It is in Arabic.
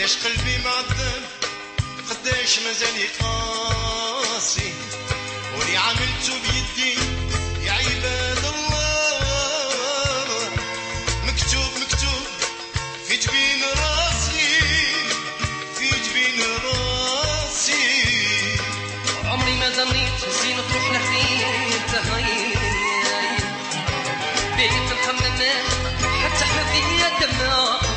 قداش قلبي معذب قداش مازالي قاسي. ولي عملتو بيدي يا عباد الله. مكتوب مكتوب في جبين راسي في جبين راسي. عمري ما ظنيت زين تروح لحنين تهين بيت الحمامات حتى حذية دماء